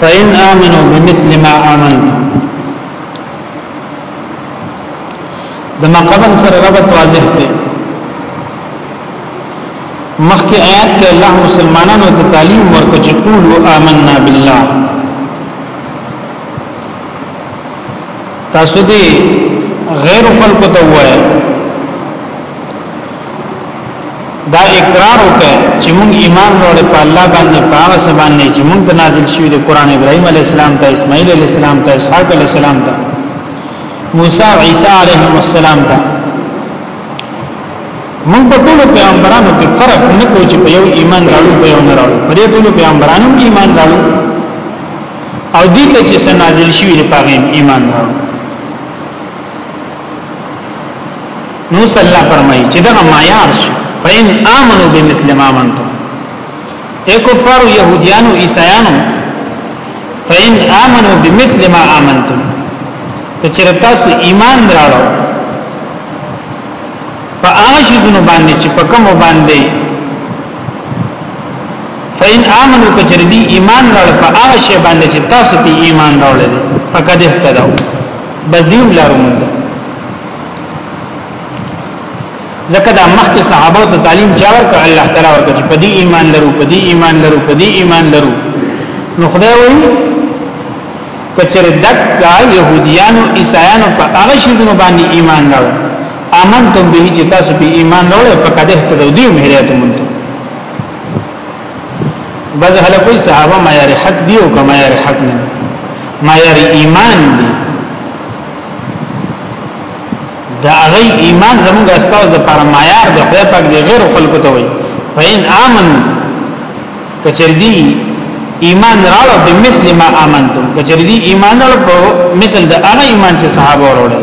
فإن آمنوا بمثل ما آمنت د ما قبل سره ربط واضح دی مخکې آیات کې الله مسلمانانو ته تعلیم ورکړي چې قولوا آمنا بالله تاسو دې غیر خلق ته وایي دا اقرار وکړي چې موږ ایمان لرو په الله باندې په هغه څه باندې چې موږ ته نازل شوی د قران ابراهيم عليه السلام ته اسماعیل عليه السلام ته اسحاق عليه السلام ته موسی او عیسی عليه السلام ته موږ په ټول پیغمبرانو کې فرق نه کوو چې په یو ایمان راړو په یو نه راړو په دې ټول پیغمبرانو کې ایمان راړو او دې ته چې نازل شوی د پاغین ایمان راړو نو صلی الله فرمایي چې دا معیار شو فین امنو بمثل ما منتم اے کفار یهودیان او عیسایانو فین امنو بمثل ما امنتم چې تاسو ایمان دراړو په هغه شی زونه باندې چې په کوم باندې فین امنو کچری دی ایمان راړ په هغه شی باندې چې تاسو په ایمان راړل فقد اهتدوا بس دیو لارو مونږ زکه دا مخکې صحابه ته تعلیم چا ورکړ الله تعالی ورکړ چې په دې ایمان لرو په دې ایمان لرو په دې ایمان لرو نو خدای وایي کچره دک کا يهوديان او عيسایان په هغه شیزونو باندې ایمان راو امنتم به چې تاسو په ایمان راو په کده ته دوی مهریت مونږ بعض خلک وایي صحابه معیار حق دی او که معیار حق نه معیار ایمان دی دا هغه ایمان زموږ استاو د پر معیار د خدای پاک دی غیر خلکو ته وایي فین امن کچردی ایمان راړو به مثل ما امنتم کچردی ایمان راړو په مثل د هغه ایمان چې صحابه وروړي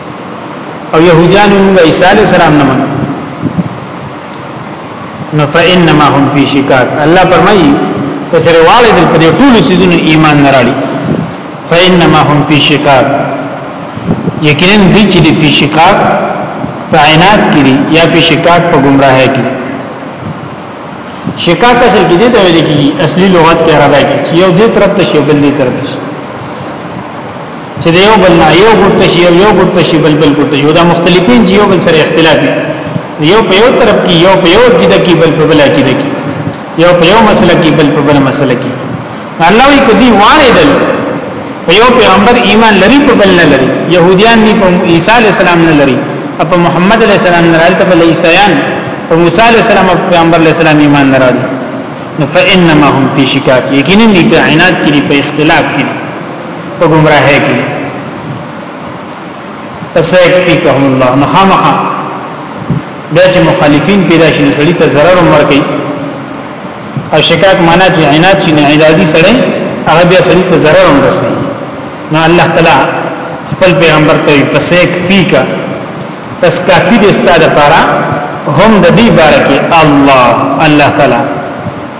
او يهوديان موږ عيسى عليه السلام نه منو نو فإنما هم في شكاك الله فرمایي کچره والي دل په ټول سيزونو ایمان نه راړي فإنما هم في شكاك یقینا دي چې دي په شکاک په عینات کې دي یا په شکاک په گمراهۍ کې شکاک اصل کې دي ته ویل کېږي اصلي لغت کې راځي چې یو دې طرف ته شی بل دې طرف ته چې یو بل نه یو ګټ شي یو یو ګټ شي بل بل ګټ یو دا مختلفین چې یو بل سره اختلاف دي یو په یو طرف کې یو په یو کې د کې بل په بل کې د کې یو په یو مسله کې بل په بل مسله کې الله وی کدی وانه دل په یو پیغمبر ایمان لري په بل نه لري يهوديان نه په عيسى عليه السلام نه لري په محمد عليه السلام نه لري په عيسایان په موسی عليه السلام په پیغمبر عليه السلام ایمان نه لري فانما هم في شکاک یقینا دي په عناد کې په اختلاف کې په گمراهه کې فسائق فیکهم الله نخامخا بیا چې مخالفین پیدا شي نو سړی ته ضرر عمر کوي او شکاک معنا چې عناد شي نه عدادي سړی هغه بیا سړی ته ضرر هم رسي نو الله تعالی خپل پیغمبر ته پسې فیکا پس کافی دې ستاده پاره هم د دې بارکه الله الله تعالی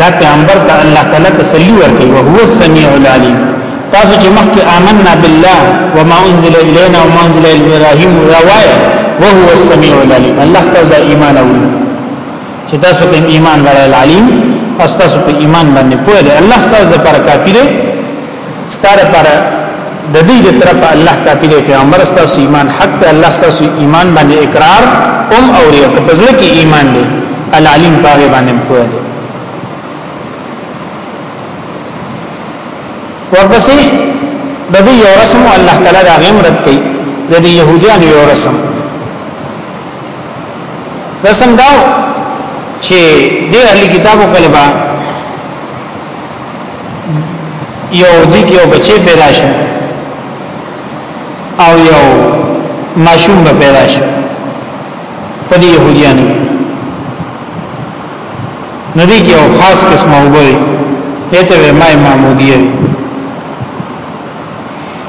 دا پیغمبر ته الله تعالی تسلی ورکړي او هو السميع العليم تاسو چې مخکې آمنا بالله وما انزل الينا وما انزل الى ابراهيم راوای او هو السميع العليم الله ستاسو د ایمان او چې تاسو کوم ایمان ورای العليم تاسو په ایمان باندې پوهه الله ستاسو لپاره کافي دی ستاره پر د دې د طرف الله کافی دی پیغمبر ستاسو ایمان حق ته الله ستاسو ایمان باندې اقرار ام او ریو که پزله کې ایمان دی العلیم باغ باندې پوهه دی ورپسې د دې یو رسم الله تعالی دا غیم رد کړي د دې يهوديان یو رسم رسم دا چې د اهل کتابو کلبا یو دی کې یو بچی پیدا شي او یو ماشوم به پیدا شي په دې يهوديانو نو دې کې یو خاص قسمه وګوري دته مای معمودیه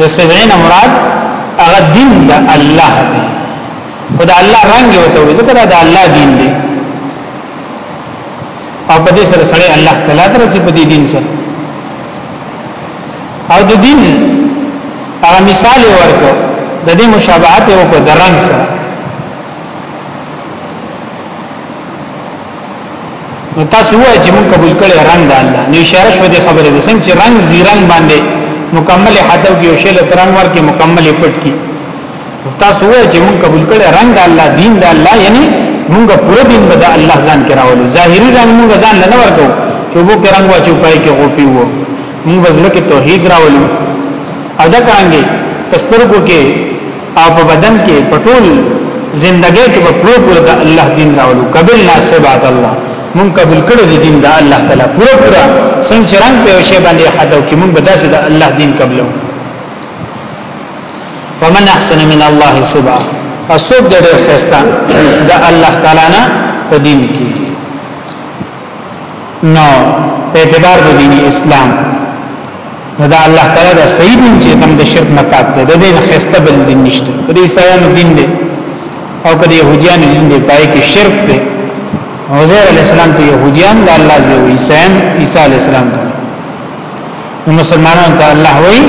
د سبعین مراد هغه دین د الله دی خدا الله رنگ یو ته ځکه دا الله دین دی او په دې سره سره الله تعالی تر سي په دې دین سره او د دین هغه مثال ورکو د دې مشابهت او په درنګ سره نو تاسو وایئ چې موږ قبول کړي رنگ د الله نو اشاره شو دې خبره ده څنګه چې رنگ زی رنگ باندې مکمل حدو کې او شل ترنګ ورکه مکمل پټ کی تاسو وایئ چې موږ قبول کړي رنگ د الله دین د الله یعنی موږ پوره دین به د الله ځان کې راولو ظاهری رنگ موږ ځان نه ورکو چې وو کې رنگ واچو پای کې غوپی وو موږ ځل کې توحید راولو ادا کانګي پسترګو کې او په بدن کې په ټول زندګۍ کې په پوره پوره د الله دین راولو قبل لا سبات الله مون قبول کړو د دین د الله تعالی پوره پوره څنګه رنگ په شی باندې حدو کې مون بداسه د الله دین قبلو ومن احسن من الله سبا اسوب د ډېر خستا د الله تعالی نه په دین کې نو په اعتبار د دین اسلام نو دا الله تعالی دا صحیح دین چې کوم د شرک نه پاک دی د دین خسته بل دین نشته کله عیسایانو دین دی او کله يهوديانو دین دی پای کې شرک دی عزیر علی السلام ته يهوديان د الله زو عیسایان عیسی علی السلام ته نو مسلمانانو ته الله وایي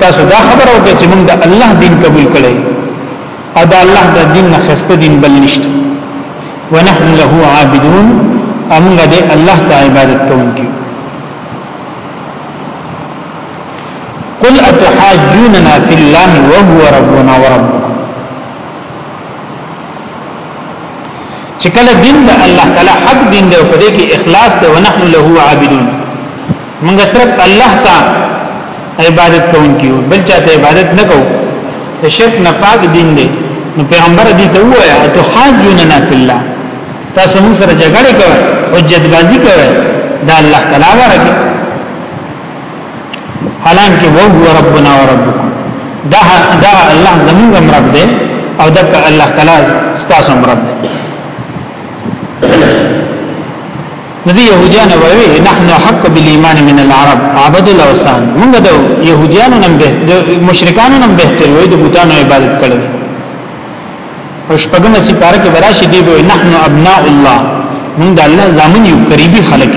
تاسو دا خبر او چې موږ د الله دین قبول کړي او دا الله د دین نه خسته دین بل نشته ونحن له عابدون امغ دې الله ته عبادت کوونکی قل اتحاجوننا في الله وهو ربنا وربكم چې کله دین د الله تعالی حق دین دی او په دې کې اخلاص دی ونحن له عابدون موږ صرف الله ته عبادت کوونکی یو بل چاته عبادت نه کوو د شرک نه پاک دین دی نو پیغمبر دې ته وایا ته حاجوننا فی الله تاسو موږ سره جګړه کوئ حجت بازی کوئ دا الله تعالی ورکه حالانکه وو هو ربنا و ربکم دا دا الله زموږ رب دی او دا الله تعالی ستاسو رب دی نو دی يهوديان وایي نحنو حق بالایمان من العرب عبد الاوثان موږ د يهوديانو نن به د مشرکانو نن به تر وې د بوتانو عبادت کړو او شپږم سي پار کې براشي دی وایي نحنو ابناء الله موږ د الله زامن یو قریبي خلک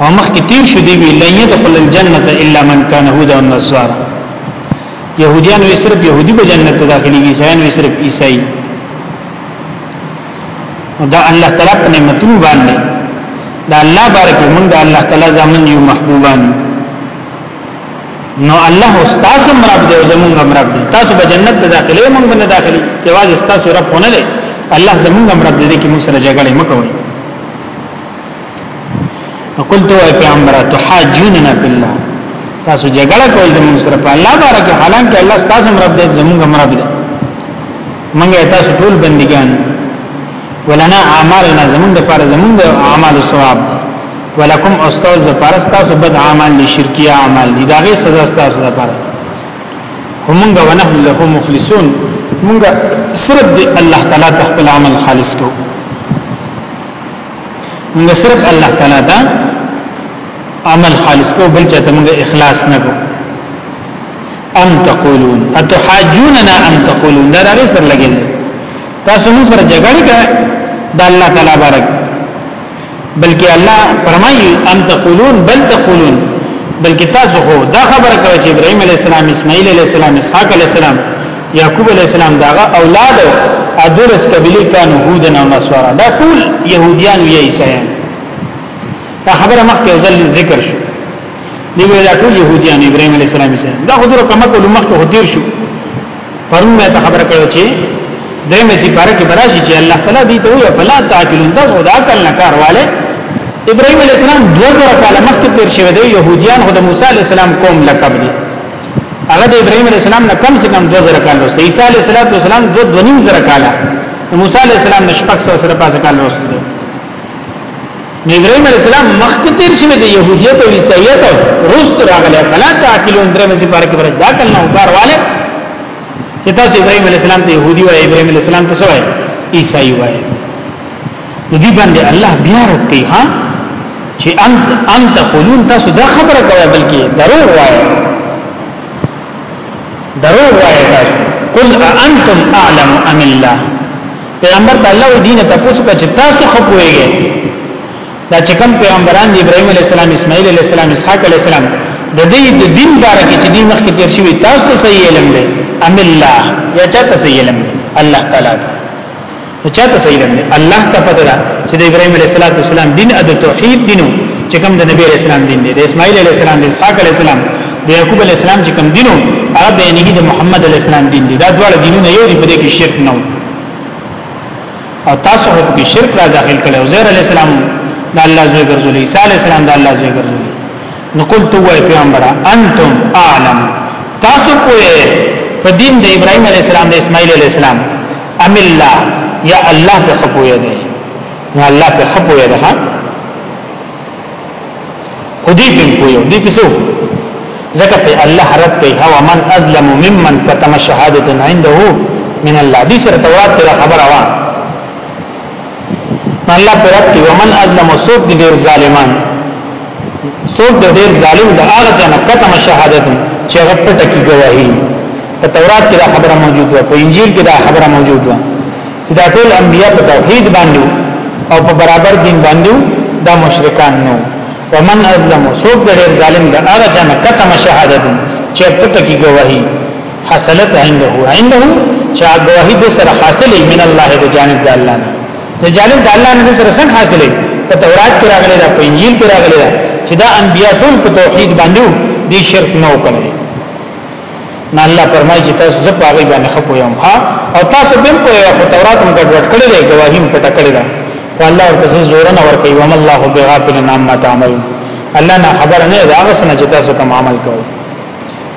او مخ کې تیر شو دی وی لن يدخل الجنه الا من كان هودا او نصارا يهوديان وی صرف يهودي به جنت ته داخليږي عیسایان وی صرف عیسائی دا الله تعالی په نعمتونو باندې دا الله بارک موږ دا الله تعالی زمون یو محبوبان نو الله استاد مراد دی زمون مراد دی تاسو به جنت ته داخلي موږ نه داخلي یواز تاسو رب نه دی الله زمون مراد دی کې موږ سره جګړه مکوئ قلت او پیغمبر تحاجوننا بالله تاسو جګړه کوئ زمون سره په الله بارک حالانکه الله تاسو مراد دی زمون مراد دی منګه تاسو ټول بندگان ولنا اعمالنا زمون د پاره زمون د اعمال ثواب ولکم استاذ د پاره تاسو بد اعمال دي شرکیه اعمال دي داغه سزا تاسو د پاره همغه ونحن له مخلصون موږ صرف دی الله تعالی ته خپل عمل خالص کو موږ صرف الله تعالی ته عمل خالص کو بل چاته موږ اخلاص نه کو ام تقولون اتحاجوننا ام تقولون دا راغی سره لګی تاسو موږ سره جګړه کوي د الله تعالی بارک بلکې الله فرمایي ام تقولون بل تقولون بلکې تاسو خو دا خبره کوي چې ابراهيم عليه السلام اسماعيل عليه السلام اسحاق عليه السلام يعقوب عليه السلام داغه اولاد او دولس قبيله کانو هود نه مسوره دا ټول يهوديان وي عيسایان دا خبره مخکې ځل ذکر شو دی ویل ټول يهوديان ابراهيم عليه السلام سره دا خو دغه کمه کول مخکې هدیر شو پرون مې ته خبره کړو چې درې مې سپاره کې براشي چې الله تعالی دې ته وي فلا تعقلون دا خو دا کل نه کارواله ابراهيم عليه السلام 2000 کال مخکې تیر شوی دی يهوديان خو د موسی عليه السلام قوم لقب دي هغه د ابراهيم عليه السلام نه کم څه کم 2000 کال وروسته عيسى عليه السلام 2000 کال موسی عليه السلام نشپک سره پاسه کال وروسته نو ابراهيم عليه السلام مخکې تیر شوی دی يهوديت او عيسائيت رست راغله فلا تعقلون درې مې پاره کې ورځ دا کله او کار والے چې تاسو ابراهيم عليه السلام ته يهودي وای ابراهيم عليه السلام ته څه وای عيسائي وای نو دی باندې الله بیا رد کوي ها چې انت انت قولون تاسو دا خبره کوي بلکې درو وای درو وای تاسو قل انتم اعلم ام الله پیغمبر ته الله دین ته پوښتنه کوي چې تاسو خپويږئ دا چې کوم پیغمبران دی ابراهيم عليه السلام اسماعیل عليه السلام اسحاق عليه السلام د دې د دین باره کې چې دې مخکې تیر شوی تاسو ته صحیح علم دی ام الله یا چا ته صحیح علم دی الله تعالی ته نو چا ته صحیح علم دی الله ته پته ده چې د ابراهيم عليه السلام دین د توحید دینو چې کوم د نبی عليه السلام دین دی د اسماعیل عليه السلام د اسحاق عليه السلام د یعقوب علی السلام چې کوم دینو هغه د محمد علی السلام دین دی دا ډول دینونه یو دی په دې کې شرک نه او تاسو هغه کې شرک را داخل کړي او زهر علی السلام د الله زوی ګرځول عیسی علی السلام د الله زوی ګرځول نو قلت و پیغمبر انتم اعلم تاسو کوی په دین د ابراهیم علی السلام د اسماعیل علی السلام ام الله یا الله په خپوی دی نو الله په خپوی دی خودی په پویو دی پسو ځکه په الله رد کوي او من ازلم ممن کتم شهادت عنده من الله دې سره تورات ته خبره وا الله پر رد کوي ومن ازلم سوق دې ډیر ظالمان سوق دې ډیر ظالم دا هغه چې کتم شهادت چې هغه پټه کی گواهی په تورات کې دا خبره موجود ده په انجیل کې دا خبره موجود ده چې دا ټول انبیا په توحید باندې او په برابر دین باندې دا مشرکان نو ومن ازلم سوق د ډیر ظالم د هغه چا نه کتم شهادت چې پټه کی گواہی حاصلت عنده عنده چې گواہی به سره حاصلې من الله د جانب د الله نه د جانب د الله نه سره څنګه حاصلې په تورات کې راغلي دا په انجیل کې راغلي دا چې دا انبیا ټول په توحید باندې دي شرک نه وکړي نه الله فرمایي چې تاسو زه په هغه باندې خپو یم ها او تاسو به په یو تورات هم ګډوډ کړی دی گواهی هم پټ کړی دی والله ورته زور نه ور کوي وم الله بغافل عما تعمل الله نه خبر نه دی هغه څنګه چې تاسو کوم عمل کوئ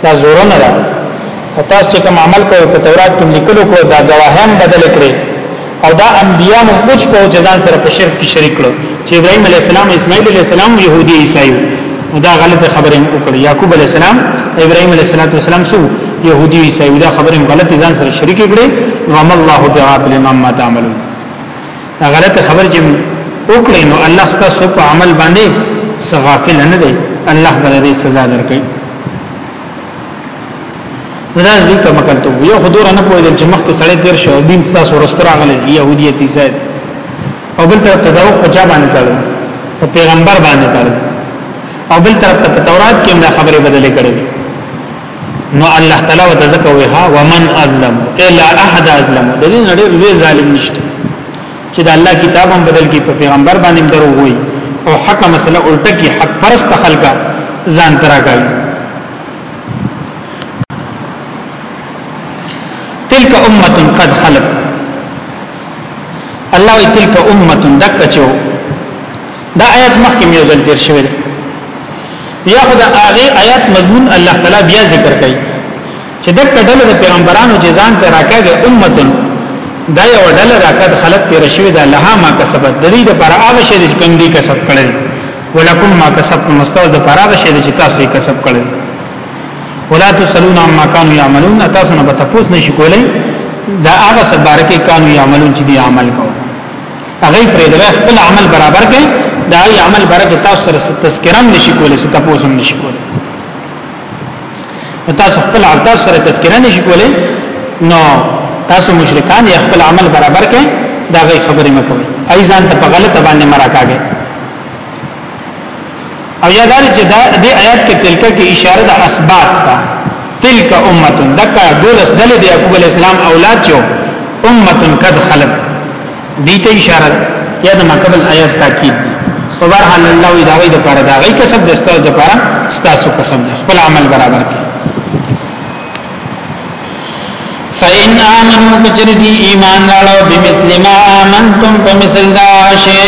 دا زور نه ده تاسو چې کوم عمل کوئ په تورات کې لیکلو کو دا گواهی هم بدل کړی او دا انبیا هم اوچ په اوچ ځان سره په شرک کې شریک کړو چې ابراهیم علی السلام اسماعیل علی السلام يهودي عیسائی دا غلطه خبره هم وکړه یعقوب علی السلام ابراهیم علی السلام سو يهودي عیسائی دا خبره هم غلطه ځان سره شریک کړي وم الله بغافل مما تعملون دا غلطه خبره چې وکړي نو الله ستاسو په عمل باندې سغافل نه دی الله بل دې سزا درکړي دا دې ته مکل ته یو حضور نه پوهیدل چې مخکې سړی تیر شو دین تاسو ورستر غلې يهودیت ایسای او بل طرف ته دا په چا باندې تړل په پیغمبر باندې تړل او بل طرف ته په تورات کې هم دا خبره بدلې کړې نو الله تعالی وتذکر وها ومن اظلم الا احد اظلم د دې نړۍ لوی ظالم نشته چې د الله کتاب هم بدل کی په پیغمبر باندې درو وای او حق مسله الټه کی حق پرست خلکا ځان تراګل تلک امه قد خلق الله وی تلک امه دک چو دا آیات مخکې یو ځل تیر شوی یا خدای هغه آیات مضمون الله تعالی بیا ذکر کړي چې د کډله د پیغمبرانو چې ځان ته راکاږي امتون دا یو ډله راکد خلق تیر شوی دا لها ما کسبت د دې د پر هغه شی چې کوم دي کسب کړل ولکم ما کسبتم مستو د پر هغه شی چې تاسو یې کسب کړل ولا تسلون عما كانوا يعملون تاسو نه تاسو نشي کولای دا هغه سبارکه کانو يعملون چې دي عمل کو هغه پرې د خپل عمل برابر کې دا عمل برکه تاسو سره تذکرم نشي کولای ستاسو نشي کولای تاسو خپل عبادت سره تذکرہ نشي کولای نو تاسو مشرکان یې خپل عمل برابر کړئ دا غي خبرې مکوئ ای ځان ته په غلطه باندې مراکاږي او یادار چې دا د آیات کې تلکه کې اشاره د اسباب ته تلک امه دکا دولس دل د یعقوب علی السلام اولاد جو امه قد خلق دې ته اشاره ده یا د مقبل آیات تاکید دی په بهر حال الله وی دا غي د پاره دا غي کسب د استاد د پاره ستاسو کسب دی خپل عمل برابر کړي فإن آمنوا کچر دی ایمان راړو بمثل ما آمنتم فمثل دا شی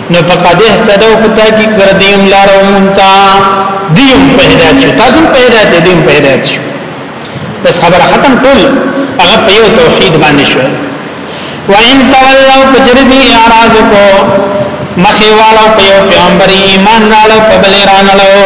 نو فقد اهتدوا په تحقیق سره دیم لار او مونتا دیم په هدایت شو تاسو په هدایت دیم په هدایت شو بس خبره ختم ټول هغه په یو توحید باندې شو وان تولوا فجردی اعراض کو مخیوالو په یو پیغمبر ایمان نالو په بل ایران نالو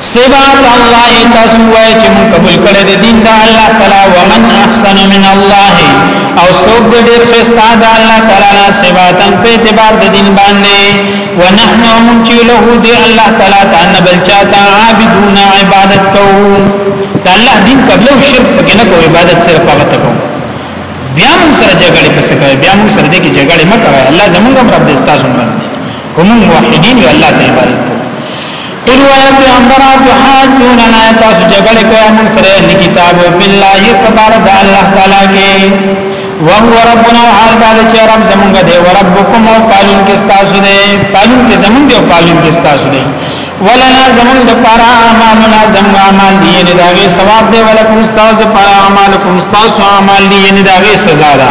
صبات الله تاسو وای چې موږ قبول کړی د دین د الله تعالی ومن احسن من الله او څوک د ډېر خستا د الله تعالی نه صباتن په اعتبار د دین باندې ونحن هم چې له دې الله تعالی ته نه بل چاته عابدون عبادت کوو د الله دین قبل او شرک پکې نه کوو عبادت سره پابت کوو بیا موږ سره جګړه پس کوي بیا موږ سره دې کې جګړه مکه الله زمونږ رب دې تاسو باندې هم موحدین یو الله ته عبادت کوي قل ويا پیغمبر تحاجوننا تاسو جګړه کوي موږ سره د کتاب او بالله خبر د الله تعالی کې وهو ربنا حال دا چې رب زمونږ دی او ربکم او پالون کې تاسو دی پالون کې زمونږ دی او پالون کې تاسو دی ولنا زمون د پارا اعمالنا زمون اعمال دی نه داغه ثواب دی ولکم استاذ پارا اعمالکم استاذ اعمال دی نه داغه سزا ده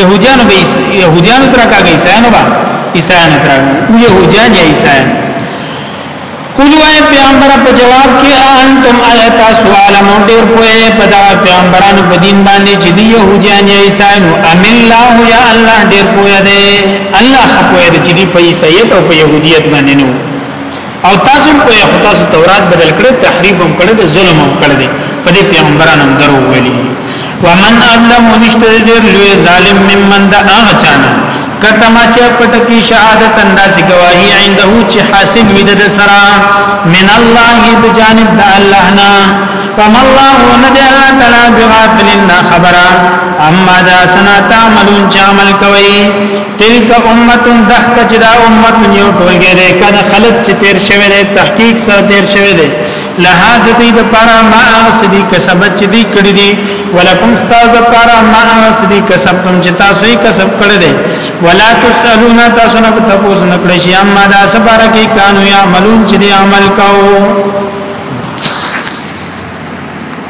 يهوديانو به يهوديانو ترکاږي عيسایانو به عيسایانو ترکاږي او يهوديان يا عيسایان قولو اے پیغمبر په جواب کې انتم آیت سوالم ډیر پوهه په دا پیغمبرانو په دین باندې چې دی يهوديان یا عیسایانو ام الله یا الله ډیر پوهه دی الله خپوهه دی چې دی په عیسایت او په يهودیت باندې نو او تاسو په یو تاسو تورات بدل کړی تحریف هم کړی ظلم هم کړی په دې پیغمبرانو درو ویلي ومن اظلم نشته دې لوی ظالم ممن دا هغه چانه کتما چې پټ کی شهادت انداز گواہی عنده چې حاصل وي د سرا من الله د جانب د الله نه فما الله ندی الله تعالی بغافل خبره اما دا سنا تعملون چې عمل کوي تلک امتون دخت چې دا امتون یو ټولګه ده کان خلق چې تیر شوی ده تحقیق سره تیر شوی ده لها د دې د پاره ما سدي کسب چې دې کړی دي ولکم استاد د پاره ما سدي کسب تم چې تاسو یې کسب کړی دي ولا تسالون تاسو نه تاسو نه کړی شي اما دا سباره کې کانو یا عملون چې عمل کاو